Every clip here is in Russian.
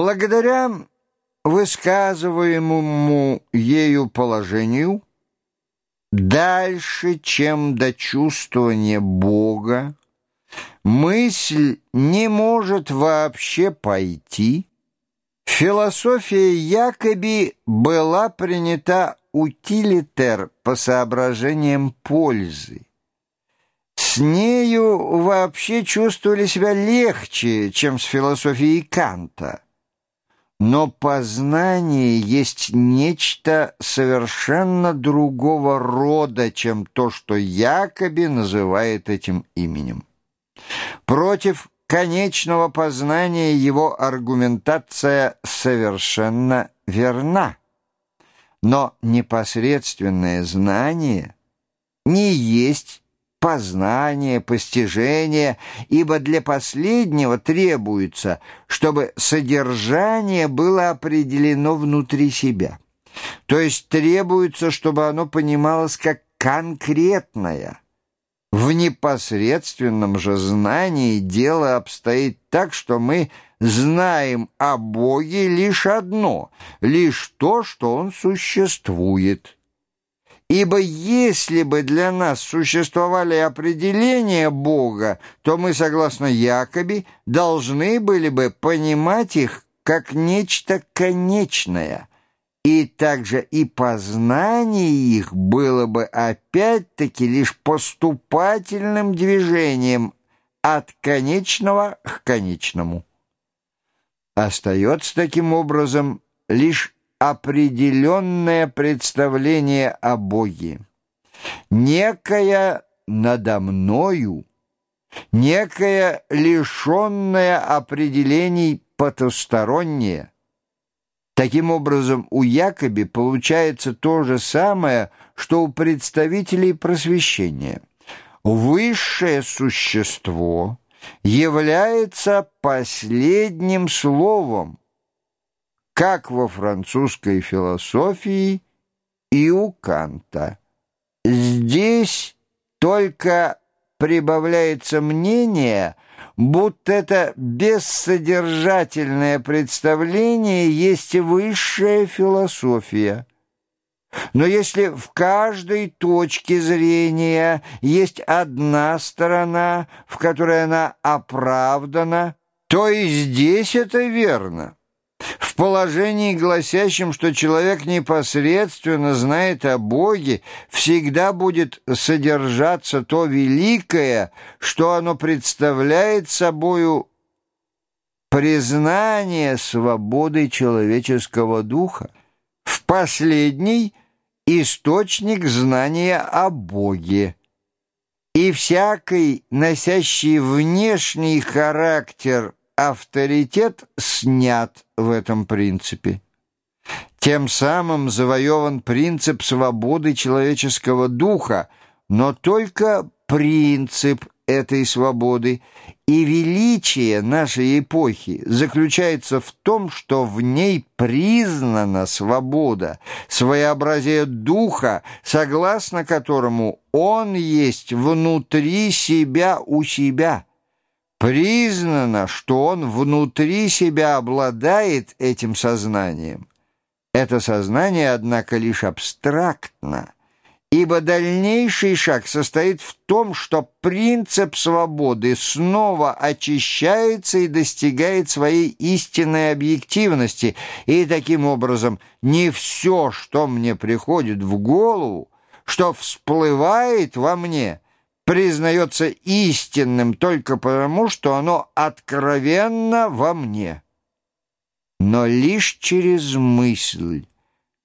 Благодаря высказываемому ею положению, дальше, чем до чувствования Бога, мысль не может вообще пойти, философия Якоби была принята утилитер по соображениям пользы. С нею вообще чувствовали себя легче, чем с философией Канта. Но познание есть нечто совершенно другого рода, чем то, что Якоби называет этим именем. Против конечного познания его аргументация совершенно верна. Но непосредственное знание не есть познание, постижение, ибо для последнего требуется, чтобы содержание было определено внутри себя. То есть требуется, чтобы оно понималось как конкретное. В непосредственном же знании дело обстоит так, что мы знаем о Боге лишь одно, лишь то, что Он существует». Ибо если бы для нас существовали определения Бога, то мы, согласно Якоби, должны были бы понимать их как нечто конечное, и также и познание их было бы опять-таки лишь поступательным движением от конечного к конечному. Остается таким образом лишь определенное представление о Боге, некая надо мною, некая лишенная определений потустороннее. Таким образом, у Якоби получается то же самое, что у представителей просвещения. Высшее существо является последним словом, как во французской философии и у Канта. Здесь только прибавляется мнение, будто это бессодержательное представление есть высшая философия. Но если в каждой точке зрения есть одна сторона, в которой она оправдана, то и здесь это верно положении, гласящем, что человек непосредственно знает о Боге, всегда будет содержаться то великое, что оно представляет собою признание свободы человеческого духа. В последний – источник знания о Боге. И всякий, носящий внешний характер авторитет снят в этом принципе. Тем самым завоеван принцип свободы человеческого духа, но только принцип этой свободы и величие нашей эпохи заключается в том, что в ней признана свобода, своеобразие духа, согласно которому он есть внутри себя у себя – Признано, что он внутри себя обладает этим сознанием. Это сознание, однако, лишь абстрактно, ибо дальнейший шаг состоит в том, что принцип свободы снова очищается и достигает своей истинной объективности, и таким образом не все, что мне приходит в голову, что всплывает во мне – признается истинным только потому, что оно откровенно во мне. Но лишь через мысль,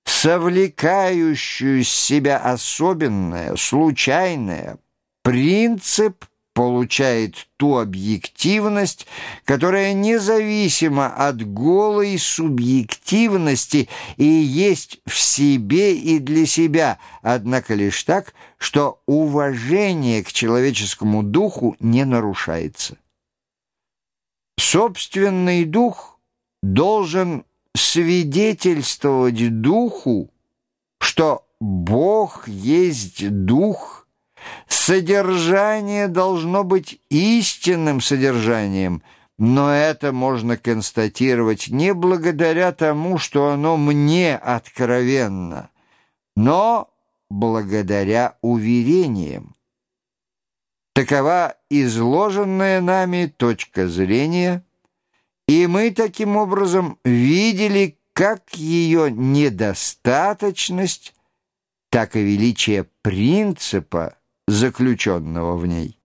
совлекающую себя особенное, случайное, принцип получает ту объективность, которая независима от голой субъективности и есть в себе и для себя, однако лишь так, что уважение к человеческому духу не нарушается. Собственный дух должен свидетельствовать духу, что Бог есть дух – Содержание должно быть истинным содержанием, но это можно констатировать не благодаря тому, что оно мне откровенно, но благодаря уверениям. Такова изложенная нами точка зрения, и мы таким образом видели как ее недостаточность, так и величие принципа, заключенного в ней.